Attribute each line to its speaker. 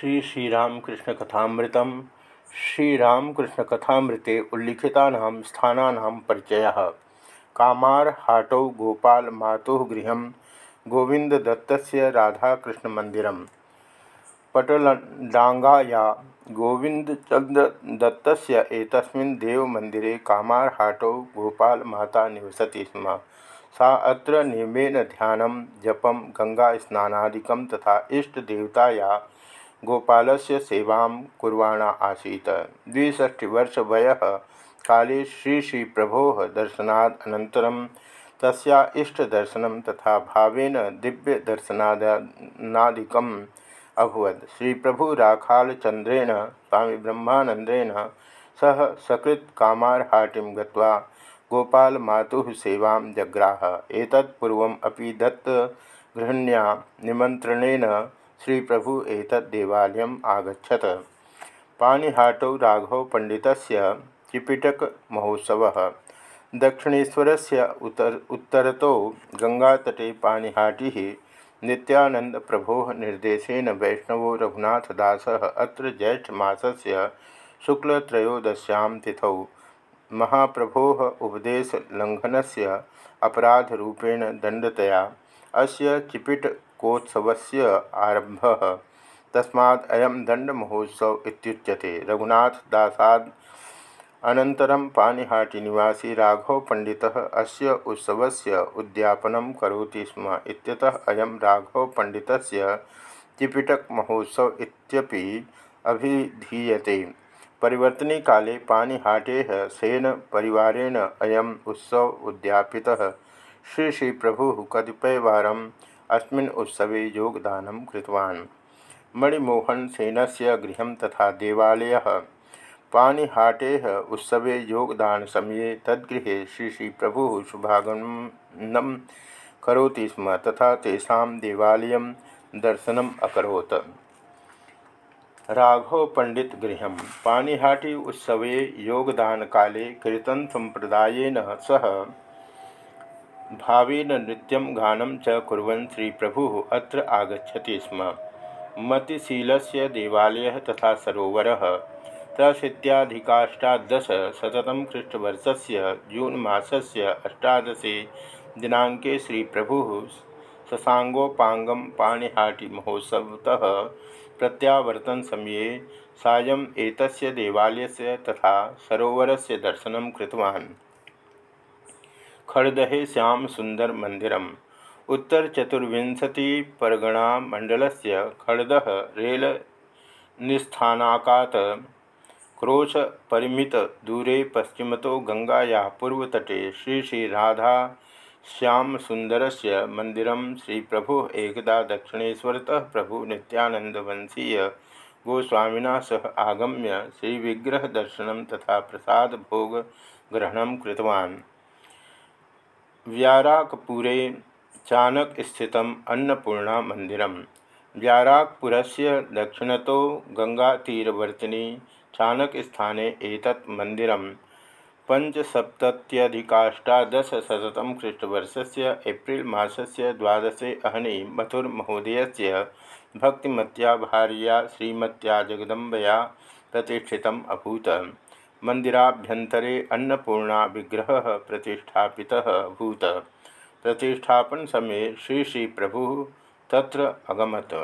Speaker 1: श्री श्रीरामकृष्ण कथामृते उल्लिखिता स्थाना परिचय। कामार हाटौ गोपाल मातु गृह गोविंददत्त राधाकृष्ण मंदिर पटलडांगाया गोविंदचंद्रदत्त देवमंदिरे कामार हाटौ गोपाल माता निवसती स्म। सा अत्र नियमेन ध्यान जपम गंगा स्नानादिकं तथा इष्टदेवताया गोपाल से सेवा कुर्वाणा आसीत। द्विष्टिवर्षवय काले श्री श्री प्रभो दर्शनादनन्तरं तस्या इष्टदर्शन तथा भावेन दिव्यदर्शनादिकम् अभवत्। श्री प्रभु राखालचंद्रेण स्वामी ब्रह्मानंदेन सह सकृत कामारहाटिं गत्वा गोपाल मातुः सेवां जग्राह। एतत्पूर्वम् अपि दत्तगृहिण्या निमन्त्रणेन श्री प्रभु एतद्देवालयम् आगछत पानीहाटौ राघव पंडित चिपिटक महोत्सव दक्षिणेशर से उत्तर उत्तरतो गंगातटे पानीहाटी नित्यानंद प्रभो निर्देशन वैष्णवो रघुनाथदास अत्र ज्येष्ठमासस्य शुक्लत्रयोदश्यां तिथौ। महाप्रभो उपदेशलंघन से अपराधरूपेण दंडतया अस्य चिपिट कोत्सवस्य आरंभ तस्मात् अयं दण्डमहोत्सव इत्युच्यते। रघुनाथदासाद् अनन्तरं पानिहाटीनिवासी राघवपण्डितः अस्य उत्सवस्य उद्यापनं करोति स्म। इत्यतः अयं राघवपण्डितस्य त्रिपिटकमहोत्सव इत्यपि अभिधीयते। परिवर्तने काले पानिहाटेः सेनपरिवारेण अयम् उत्सव उद्यापितः। श्री श्री प्रभुः कतिपयवारं अस्मिन् उत्सवे योगदानं कृतवान्। मणिमोहन सेनस्य गृह तथा देवालयः पानीहाटेः उत्सवे योगदानसमये तद्गृहे श्री श्री प्रभुः शुभागमनं करोति स्म, तथा तेषां देवालयं दर्शनम् अकरोत्। राघव पंडित गृह पानीहाटी उत्सवे योगदान काले कीर्तन संप्रदायेन सह भावेन नृत्यं गानं च कुर्वन् श्रीप्रभुः अत्र आगच्छति स्म। मतिशीलस्य देवालयः तथा सरोवर। सरोवरः त्रशीत्याधिकाष्टादशशततम ख्रीष्टवर्षस्य जून मासस्य अष्टादशे दिनाङ्के श्रीप्रभुः शशाङ्गोपाङ्गं पाणिहाटिमहोत्सवतः प्रत्यावर्तनसमये सायम् एतस्य देवालयस्य तथा सरोवरस्य दर्शनं कृतवान्। खड़दहे श्याम सुंदर मंदिर उत्तर चतुर्विंशति परगणा मंडल से खड़द रेल निस्थानाकात क्रोश परिमित दूरे पश्चिमतो गंगाया पूर्वतटे श्री श्री राधा श्याम सुंदर से मंदिर श्री प्रभु एकदा दक्षिणेशरत प्रभु नित्यानंदवंशीय गोस्वामिना सह आगम्य श्री विग्रह दर्शन तथा प्रसाद भोग ग्रहण कृतवान्। व्याराकपुरे चाणक स्थित अन्नपूर्णा मंदिर व्याराकपुर से दक्षिणतो गंगातीरवर्तिनी चानकस्थाने एतत् मंदिर पंचसप्तत्यधिकाष्टादशशततम ख्रीष्टवर्षस्य एप्रिल मासस्य द्वादशे अहनि मथुर्महोदयस्य भक्तिमत्या भार्या श्रीमत्या जगदम्बया प्रतिष्ठितम् अभूत। मंदिराभ्यंतरे अन्नपूर्णा विग्रह प्रतिष्ठापित भूत। प्रतिष्ठापन समय श्री श्री प्रभु तत्र अगमत।